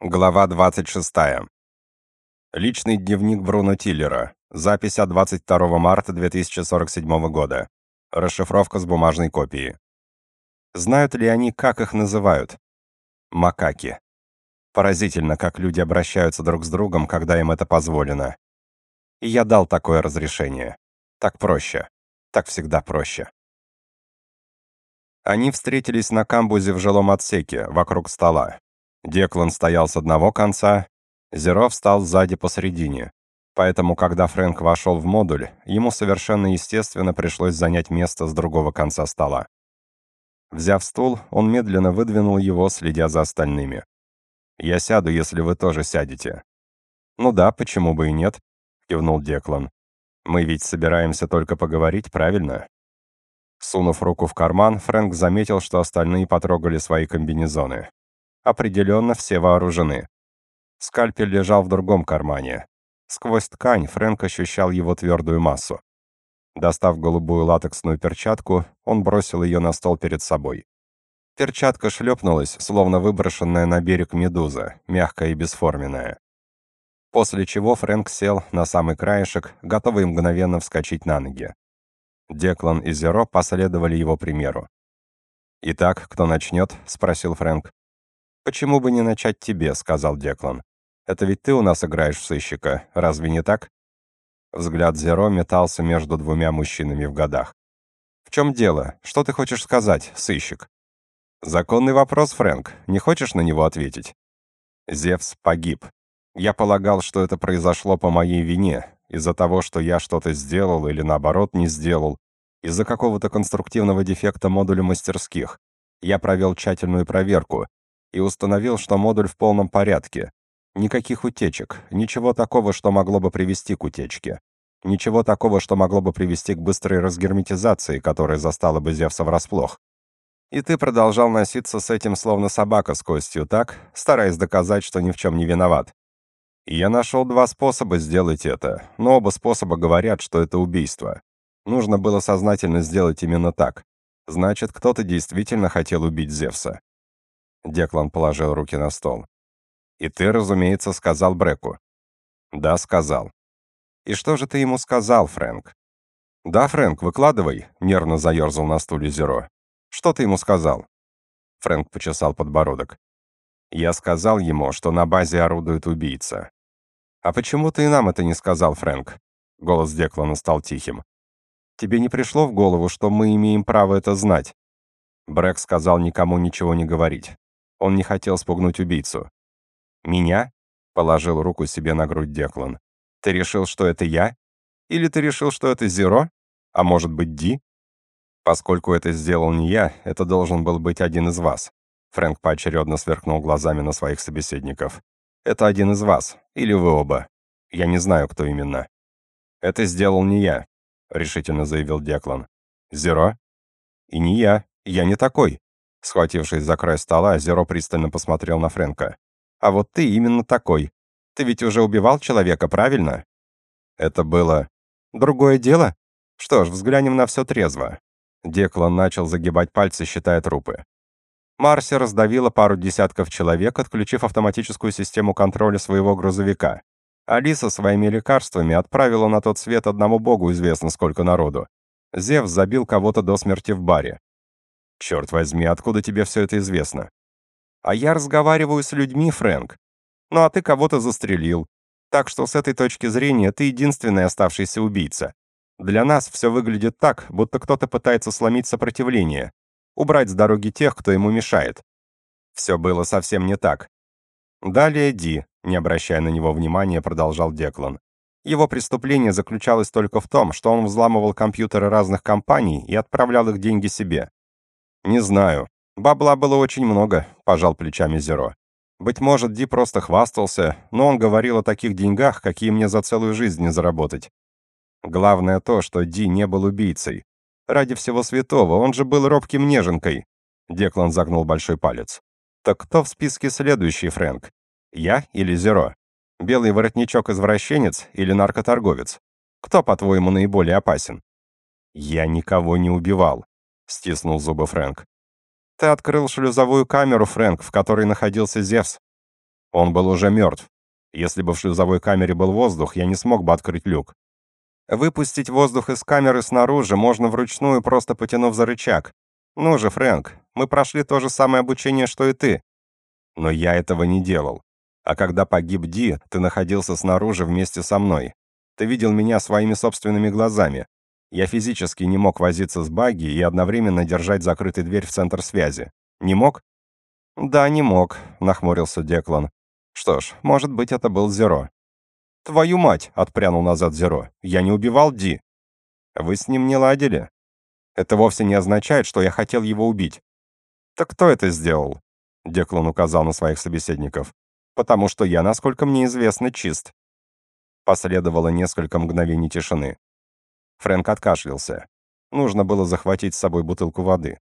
Глава 26. Личный дневник Бруно Тиллера. Запись от 22 марта 2047 года. Расшифровка с бумажной копии. Знают ли они, как их называют? Макаки. Поразительно, как люди обращаются друг с другом, когда им это позволено. И я дал такое разрешение. Так проще. Так всегда проще. Они встретились на камбузе в жилом отсеке, вокруг стола. Деклан стоял с одного конца, Зеро встал сзади посередине. Поэтому, когда Фрэнк вошел в модуль, ему совершенно естественно пришлось занять место с другого конца стола. Взяв стул, он медленно выдвинул его, следя за остальными. «Я сяду, если вы тоже сядете». «Ну да, почему бы и нет?» — кивнул Деклан. «Мы ведь собираемся только поговорить, правильно?» Сунув руку в карман, Фрэнк заметил, что остальные потрогали свои комбинезоны. Определенно все вооружены. Скальпель лежал в другом кармане. Сквозь ткань Фрэнк ощущал его твердую массу. Достав голубую латексную перчатку, он бросил ее на стол перед собой. Перчатка шлепнулась, словно выброшенная на берег медуза, мягкая и бесформенная. После чего Фрэнк сел на самый краешек, готовый мгновенно вскочить на ноги. Деклан и Зеро последовали его примеру. «Итак, кто начнет?» — спросил Фрэнк. «Почему бы не начать тебе?» — сказал Деклан. «Это ведь ты у нас играешь в сыщика, разве не так?» Взгляд Зеро метался между двумя мужчинами в годах. «В чем дело? Что ты хочешь сказать, сыщик?» «Законный вопрос, Фрэнк. Не хочешь на него ответить?» «Зевс погиб. Я полагал, что это произошло по моей вине, из-за того, что я что-то сделал или наоборот не сделал, из-за какого-то конструктивного дефекта модуля мастерских. Я провел тщательную проверку, и установил, что модуль в полном порядке. Никаких утечек, ничего такого, что могло бы привести к утечке. Ничего такого, что могло бы привести к быстрой разгерметизации, которая застала бы Зевса врасплох. И ты продолжал носиться с этим словно собака с костью, так? Стараясь доказать, что ни в чем не виноват. Я нашел два способа сделать это, но оба способа говорят, что это убийство. Нужно было сознательно сделать именно так. Значит, кто-то действительно хотел убить Зевса. Деклан положил руки на стол. «И ты, разумеется, сказал Бреку?» «Да, сказал». «И что же ты ему сказал, Фрэнк?» «Да, Фрэнк, выкладывай», — нервно заерзал на стуле Зеро. «Что ты ему сказал?» Фрэнк почесал подбородок. «Я сказал ему, что на базе орудует убийца». «А почему ты и нам это не сказал, Фрэнк?» Голос Деклана стал тихим. «Тебе не пришло в голову, что мы имеем право это знать?» Брэк сказал никому ничего не говорить. Он не хотел спугнуть убийцу. «Меня?» — положил руку себе на грудь Деклан. «Ты решил, что это я? Или ты решил, что это Зеро? А может быть, Ди?» «Поскольку это сделал не я, это должен был быть один из вас». Фрэнк поочередно сверкнул глазами на своих собеседников. «Это один из вас. Или вы оба. Я не знаю, кто именно». «Это сделал не я», — решительно заявил Деклан. «Зеро?» «И не я. Я не такой. Схватившись за край стола, Зеро пристально посмотрел на Фрэнка. «А вот ты именно такой. Ты ведь уже убивал человека, правильно?» «Это было...» «Другое дело? Что ж, взглянем на все трезво». Деклан начал загибать пальцы, считая трупы. Марси раздавила пару десятков человек, отключив автоматическую систему контроля своего грузовика. Алиса своими лекарствами отправила на тот свет одному богу известно сколько народу. Зевс забил кого-то до смерти в баре. Черт возьми, откуда тебе все это известно? А я разговариваю с людьми, Фрэнк. Ну а ты кого-то застрелил. Так что с этой точки зрения ты единственный оставшийся убийца. Для нас все выглядит так, будто кто-то пытается сломить сопротивление, убрать с дороги тех, кто ему мешает. Все было совсем не так. Далее Ди, не обращая на него внимания, продолжал Деклан. Его преступление заключалось только в том, что он взламывал компьютеры разных компаний и отправлял их деньги себе. «Не знаю. Бабла было очень много», — пожал плечами Зеро. «Быть может, Ди просто хвастался, но он говорил о таких деньгах, какие мне за целую жизнь не заработать. Главное то, что Ди не был убийцей. Ради всего святого, он же был робким неженкой». Деклан загнул большой палец. «Так кто в списке следующий, Фрэнк? Я или Зеро? Белый воротничок-извращенец или наркоторговец? Кто, по-твоему, наиболее опасен?» «Я никого не убивал», — стиснул зубы Фрэнк. «Ты открыл шлюзовую камеру, Фрэнк, в которой находился Зевс. Он был уже мертв. Если бы в шлюзовой камере был воздух, я не смог бы открыть люк. Выпустить воздух из камеры снаружи можно вручную, просто потянув за рычаг. Ну же, Фрэнк, мы прошли то же самое обучение, что и ты. Но я этого не делал. А когда погиб Ди, ты находился снаружи вместе со мной. Ты видел меня своими собственными глазами. Я физически не мог возиться с багги и одновременно держать закрытой дверь в центр связи. Не мог? Да, не мог, нахмурился Деклан. Что ж, может быть, это был Зеро. Твою мать, отпрянул назад Зеро. Я не убивал Ди. Вы с ним не ладили? Это вовсе не означает, что я хотел его убить. Так кто это сделал? Деклан указал на своих собеседников. Потому что я, насколько мне известно, чист. Последовало несколько мгновений тишины. Фрэнк откашлялся. Нужно было захватить с собой бутылку воды.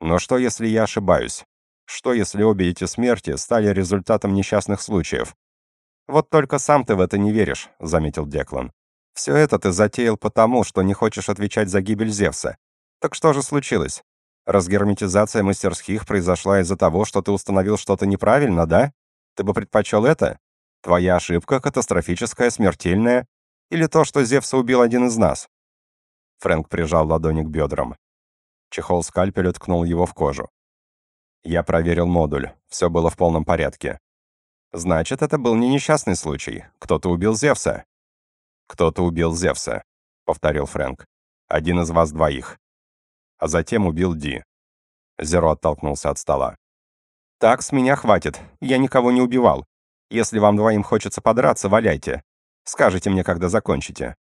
Но что, если я ошибаюсь? Что, если обе эти смерти стали результатом несчастных случаев? Вот только сам ты в это не веришь, заметил Деклан. Все это ты затеял потому, что не хочешь отвечать за гибель Зевса. Так что же случилось? Разгерметизация мастерских произошла из-за того, что ты установил что-то неправильно, да? Ты бы предпочел это? Твоя ошибка катастрофическая, смертельная? Или то, что Зевса убил один из нас?» Фрэнк прижал ладони к бедрам. Чехол скальпеля ткнул его в кожу. Я проверил модуль. Все было в полном порядке. Значит, это был не несчастный случай. Кто-то убил Зевса. Кто-то убил Зевса, повторил Фрэнк. Один из вас двоих. А затем убил Ди. Зеро оттолкнулся от стола. «Так, с меня хватит. Я никого не убивал. Если вам двоим хочется подраться, валяйте. Скажите мне, когда закончите».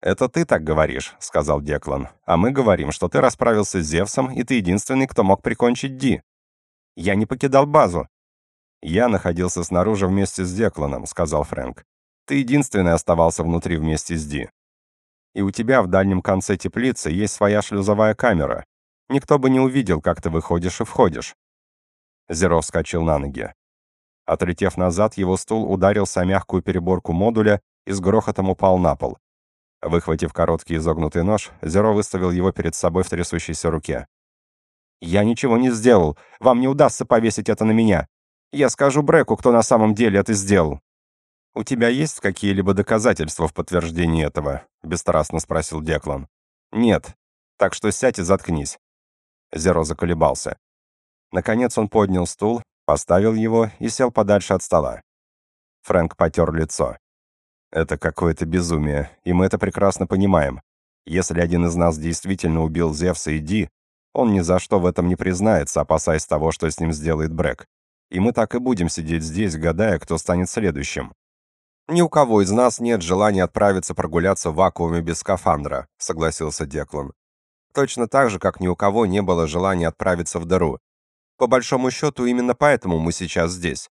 «Это ты так говоришь», — сказал Деклан. «А мы говорим, что ты расправился с Зевсом, и ты единственный, кто мог прикончить Ди». «Я не покидал базу». «Я находился снаружи вместе с Декланом», — сказал Фрэнк. «Ты единственный оставался внутри вместе с Ди. И у тебя в дальнем конце теплицы есть своя шлюзовая камера. Никто бы не увидел, как ты выходишь и входишь. Зеро вскочил на ноги. Отлетев назад, его стул ударился о мягкую переборку модуля и с грохотом упал на пол. Выхватив короткий изогнутый нож, Зеро выставил его перед собой в трясущейся руке. «Я ничего не сделал. Вам не удастся повесить это на меня. Я скажу Бреку, кто на самом деле это сделал». «У тебя есть какие-либо доказательства в подтверждении этого?» — бесстрастно спросил Деклан. «Нет. Так что сядь и заткнись». Зеро заколебался. Наконец он поднял стул, поставил его и сел подальше от стола. Фрэнк потер лицо. «Это какое-то безумие, и мы это прекрасно понимаем. Если один из нас действительно убил Зевса и Ди, он ни за что в этом не признается, опасаясь того, что с ним сделает Брэк. И мы так и будем сидеть здесь, гадая, кто станет следующим. «Ни у кого из нас нет желания отправиться прогуляться в вакууме без скафандра», — согласился Деклан. «Точно так же, как ни у кого не было желания отправиться в дыру, по большому счету, именно поэтому мы сейчас здесь.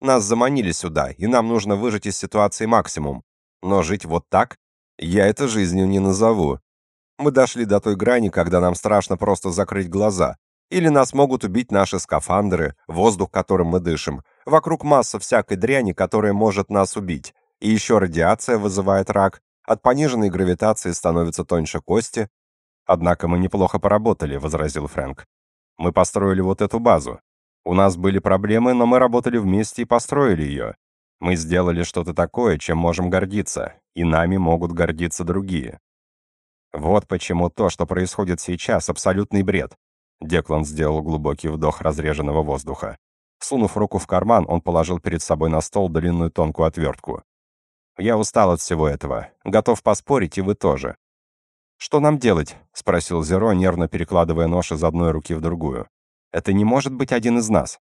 Нас заманили сюда, и нам нужно выжать из ситуации максимум. Но жить вот так я это жизнью не назову. Мы дошли до той грани, когда нам страшно просто закрыть глаза. Или нас могут убить наши скафандры, воздух, которым мы дышим. Вокруг масса всякой дряни, которая может нас убить. И еще радиация вызывает рак. От пониженной гравитации становятся тоньше кости. Однако мы неплохо поработали, возразил Фрэнк. Мы построили вот эту базу. У нас были проблемы, но мы работали вместе и построили ее. Мы сделали что-то такое, чем можем гордиться, и нами могут гордиться другие. Вот почему то, что происходит сейчас, абсолютный бред. Деклан сделал глубокий вдох разреженного воздуха. Сунув руку в карман, он положил перед собой на стол длинную тонкую отвертку. «Я устал от всего этого. Готов поспорить, и вы тоже. «Что нам делать?» — спросил Зеро, нервно перекладывая нож из одной руки в другую. «Это не может быть один из нас».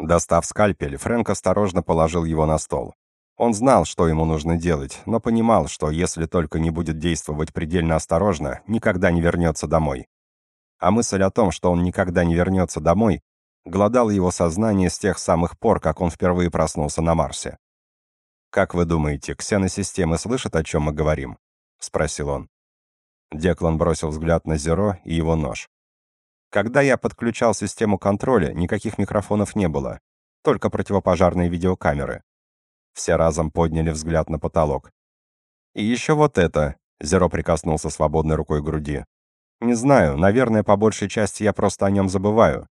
Достав скальпель, Фрэнк осторожно положил его на стол. Он знал, что ему нужно делать, но понимал, что если только не будет действовать предельно осторожно, никогда не вернется домой. А мысль о том, что он никогда не вернется домой, глодала его сознание с тех самых пор, как он впервые проснулся на Марсе. «Как вы думаете, ксеносистемы слышат, о чем мы говорим?» — спросил он. Деклан бросил взгляд на Зеро и его нож. Когда я подключал систему контроля, никаких микрофонов не было, только противопожарные видеокамеры. Все разом подняли взгляд на потолок. И еще вот это, Зеро прикоснулся свободной рукой к груди. Не знаю, наверное, по большей части я просто о нем забываю.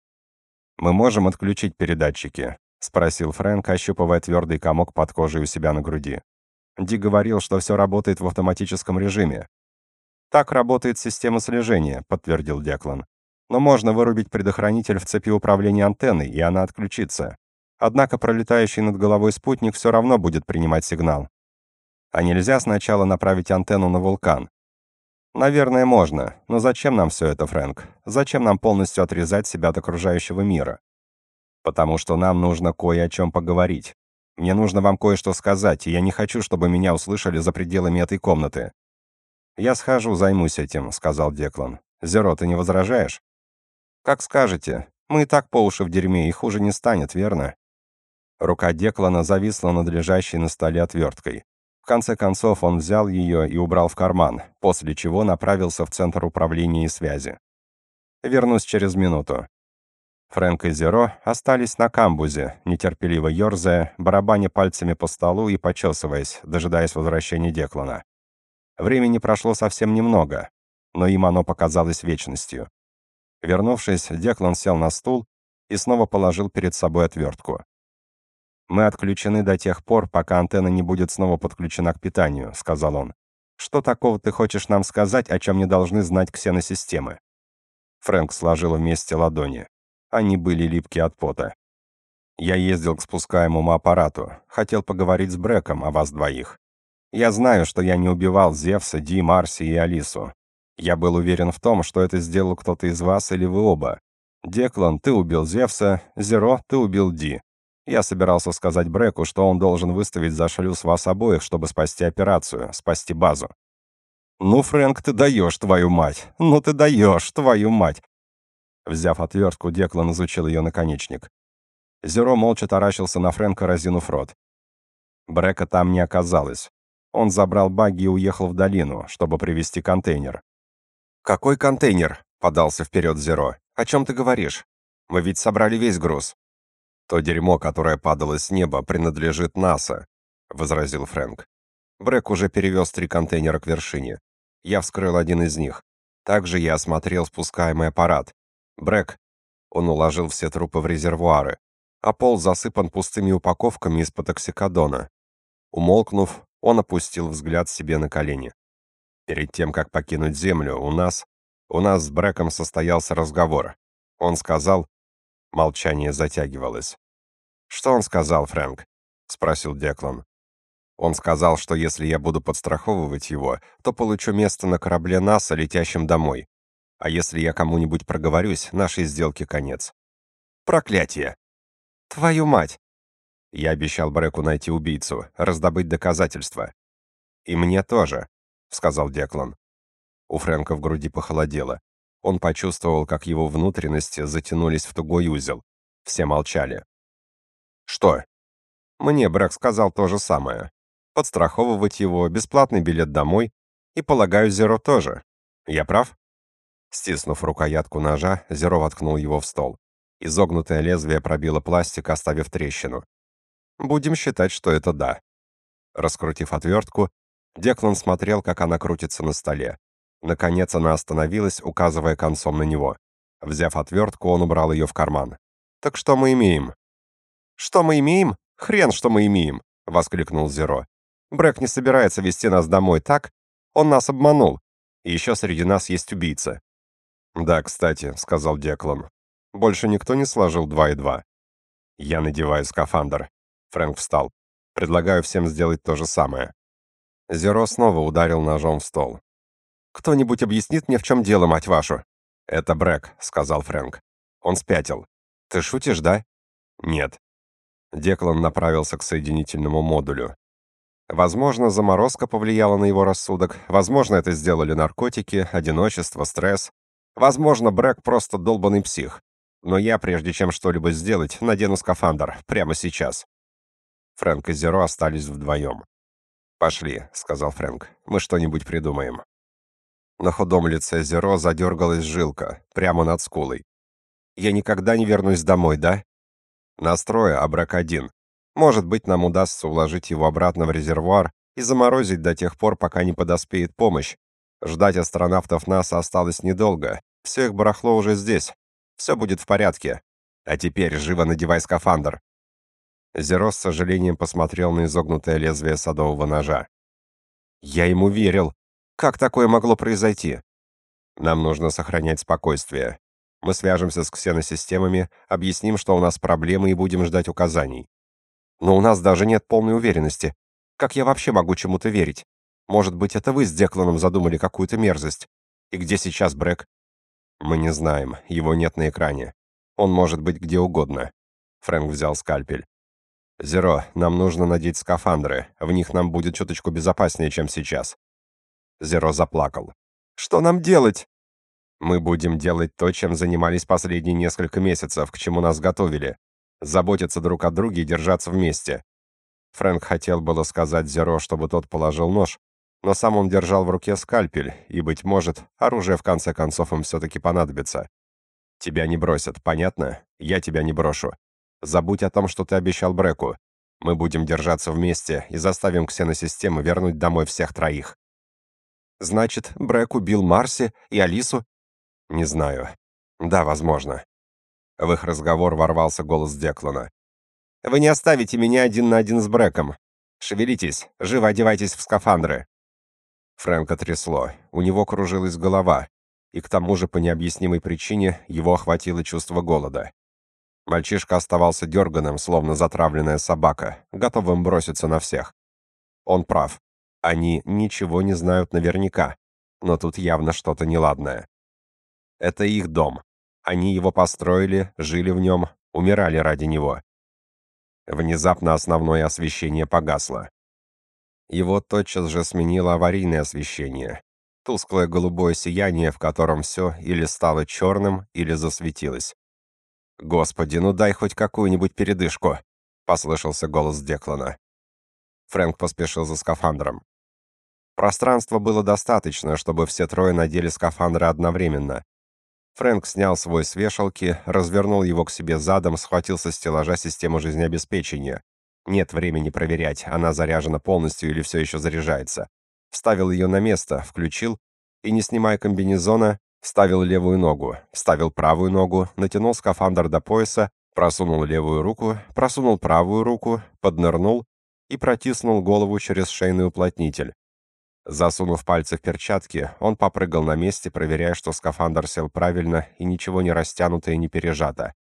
Мы можем отключить передатчики, спросил Фрэнк, ощупывая твердый комок под кожей у себя на груди. Ди говорил, что все работает в автоматическом режиме. Так работает система слежения, подтвердил Деклан. Но можно вырубить предохранитель в цепи управления антенной, и она отключится. Однако пролетающий над головой спутник все равно будет принимать сигнал. А нельзя сначала направить антенну на вулкан. Наверное, можно, но зачем нам все это, Фрэнк? Зачем нам полностью отрезать себя от окружающего мира? Потому что нам нужно кое о чем поговорить. Мне нужно вам кое-что сказать, и я не хочу, чтобы меня услышали за пределами этой комнаты. Я схожу, займусь этим, сказал Деклан. Зеро, ты не возражаешь? Как скажете. Мы и так по уши в дерьме, и хуже не станет, верно? Рука Деклана зависла над лежащей на столе отверткой. В конце концов он взял ее и убрал в карман, после чего направился в центр управления и связи. Вернусь через минуту. Фрэнк и Зеро остались на камбузе, нетерпеливо ерзая, барабаня пальцами по столу и почесываясь, дожидаясь возвращения Деклана. Времени прошло совсем немного, но им оно показалось вечностью. Вернувшись, Деклан сел на стул и снова положил перед собой отвертку. «Мы отключены до тех пор, пока антенна не будет снова подключена к питанию», — сказал он. «Что такого ты хочешь нам сказать, о чем не должны знать ксеносистемы?» Фрэнк сложил вместе ладони. Они были липкие от пота. «Я ездил к спускаемому аппарату. Хотел поговорить с Брэком о вас двоих. Я знаю, что я не убивал Зевса, Ди, Марси и Алису. Я был уверен в том, что это сделал кто-то из вас или вы оба. Деклан, ты убил Зевса, Зеро, ты убил Ди. Я собирался сказать Бреку, что он должен выставить за шлюз вас обоих, чтобы спасти операцию, спасти базу. «Ну, Фрэнк, ты даешь, твою мать! Ну ты даешь, твою мать!» Взяв отвертку, Деклан изучил ее наконечник. Зеро молча таращился на Фрэнка, разинув рот. Брека там не оказалось. Он забрал багги и уехал в долину, чтобы привезти контейнер. «Какой контейнер?» — подался вперед Зеро. «О чем ты говоришь? Мы ведь собрали весь груз». «То дерьмо, которое падало с неба, принадлежит НАСА», — возразил Фрэнк. Брэк уже перевез три контейнера к вершине. Я вскрыл один из них. Также я осмотрел спускаемый аппарат. Брэк, он уложил все трупы в резервуары, а пол засыпан пустыми упаковками из-под оксикодона. Умолкнув, он опустил взгляд себе на колени. Перед тем, как покинуть Землю, у нас... У нас с Брэком состоялся разговор. Он сказал, Молчание затягивалось. «Что он сказал, Фрэнк?» — спросил Деклан. «Он сказал, что если я буду подстраховывать его, то получу место на корабле НАСА, летящем домой. А если я кому-нибудь проговорюсь, нашей сделке конец». «Проклятие!» «Твою мать!» Я обещал Бреку найти убийцу, раздобыть доказательства. «И мне тоже», — сказал Деклан. У Фрэнка в груди похолодело. Он почувствовал, как его внутренности затянулись в тугой узел. Все молчали. «Что?» Мне Брэк сказал то же самое. Подстраховывать его, бесплатный билет домой. И, полагаю, Зеро тоже. Я прав? Стиснув рукоятку ножа, Зеро воткнул его в стол. Изогнутое лезвие пробило пластик, оставив трещину. Будем считать, что это да. Раскрутив отвертку, Деклан смотрел, как она крутится на столе. Наконец она остановилась, указывая концом на него. Взяв отвертку, он убрал ее в карман. «Так что мы имеем?» «Что мы имеем? Хрен, что мы имеем!» — воскликнул Зеро. «Брэк не собирается вести нас домой, так? Он нас обманул. И еще среди нас есть убийца». «Да, кстати», — сказал Деклан. «Больше никто не сложил два и два». «Я надеваю скафандр». Фрэнк встал. «Предлагаю всем сделать то же самое». Зеро снова ударил ножом в стол. Кто-нибудь объяснит мне, в чем дело, мать вашу?» «Это Брэк», — сказал Фрэнк. «Он спятил». «Ты шутишь, да?» «Нет». Деклан направился к соединительному модулю. Возможно, заморозка повлияла на его рассудок, возможно, это сделали наркотики, одиночество, стресс. Возможно, Брэк просто долбанный псих. Но я, прежде чем что-либо сделать, надену скафандр, прямо сейчас. Фрэнк и Зеро остались вдвоем. «Пошли», — сказал Фрэнк, — «мы что-нибудь придумаем». На худом лице Зеро задергалась жилка, прямо над скулой. «Я никогда не вернусь домой, да?» «Настрой Абрак-1. Может быть, нам удастся уложить его обратно в резервуар и заморозить до тех пор, пока не подоспеет помощь. Ждать астронавтов НАСА осталось недолго. Все их барахло уже здесь. Все будет в порядке. А теперь живо надевай скафандр». Зеро с сожалением посмотрел на изогнутое лезвие садового ножа. «Я ему верил. Как такое могло произойти?» «Нам нужно сохранять спокойствие. Мы свяжемся с ксеносистемами, объясним, что у нас проблемы и будем ждать указаний. Но у нас даже нет полной уверенности. Как я вообще могу чему-то верить? Может быть, это вы с Декланом задумали какую-то мерзость? И где сейчас Брэк? Мы не знаем, его нет на экране. Он может быть где угодно. Фрэнк взял скальпель. «Зеро, нам нужно надеть скафандры. В них нам будет чуточку безопаснее, чем сейчас». Зеро заплакал. «Что нам делать?» «Мы будем делать то, чем занимались последние несколько месяцев, к чему нас готовили. Заботиться друг о друге и держаться вместе». Фрэнк хотел было сказать Зеро, чтобы тот положил нож, но сам он держал в руке скальпель, и, быть может, оружие в конце концов им все-таки понадобится. «Тебя не бросят, понятно? Я тебя не брошу. Забудь о том, что ты обещал Бреку. Мы будем держаться вместе и заставим ксеносистемы вернуть домой всех троих. Значит, Брек убил Марси и Алису? Не знаю. Да, возможно. В их разговор ворвался голос Деклана. Вы не оставите меня один на один с Бреком. Шевелитесь, живо одевайтесь в скафандры. Фрэнка трясло, у него кружилась голова, и к тому же по необъяснимой причине его охватило чувство голода. Мальчишка оставался дерганым, словно затравленная собака, готовым броситься на всех. Он прав. Они ничего не знают наверняка, но тут явно что-то неладное. Это их дом. Они его построили, жили в нем, умирали ради него. Внезапно основное освещение погасло. Его тотчас же сменило аварийное освещение. Тусклое голубое сияние, в котором все или стало черным, или засветилось. «Господи, ну дай хоть какую-нибудь передышку!» — послышался голос Деклана. Фрэнк поспешил за скафандром. Пространства было достаточно, чтобы все трое надели скафандры одновременно. Фрэнк снял свой с вешалки, развернул его к себе задом, схватил со стеллажа систему жизнеобеспечения. Нет времени проверять, она заряжена полностью или все еще заряжается. Вставил ее на место, включил и, не снимая комбинезона, Вставил левую ногу, вставил правую ногу, натянул скафандр до пояса, просунул левую руку, просунул правую руку, поднырнул и протиснул голову через шейный уплотнитель. Засунув пальцы в перчатки, он попрыгал на месте, проверяя, что скафандр сел правильно и ничего не растянуто и не пережато.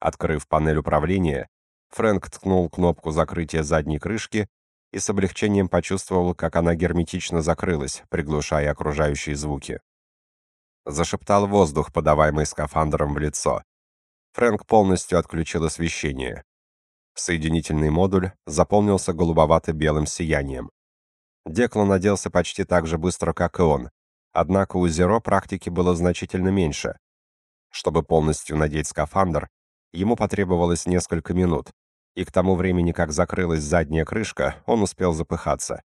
Открыв панель управления, Фрэнк ткнул кнопку закрытия задней крышки и с облегчением почувствовал, как она герметично закрылась, приглушая окружающие звуки зашептал воздух, подаваемый скафандром в лицо. Фрэнк полностью отключил освещение. Соединительный модуль заполнился голубовато-белым сиянием. Деклан оделся почти так же быстро, как и он, однако у Зеро практики было значительно меньше. Чтобы полностью надеть скафандр, ему потребовалось несколько минут, и к тому времени, как закрылась задняя крышка, он успел запыхаться.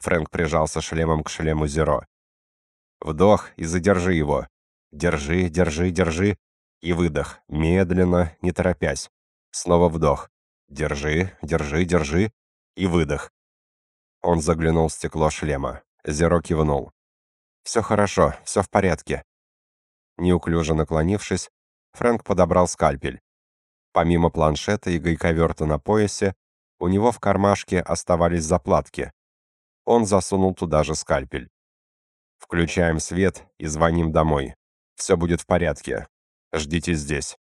Фрэнк прижался шлемом к шлему Зеро. Вдох и задержи его. Держи, держи, держи. И выдох, медленно, не торопясь. Снова вдох. Держи, держи, держи. И выдох. Он заглянул в стекло шлема. Зеро кивнул. «Все хорошо, все в порядке». Неуклюже наклонившись, Фрэнк подобрал скальпель. Помимо планшета и гайковерта на поясе, у него в кармашке оставались заплатки. Он засунул туда же скальпель. Включаем свет и звоним домой. Все будет в порядке. Ждите здесь.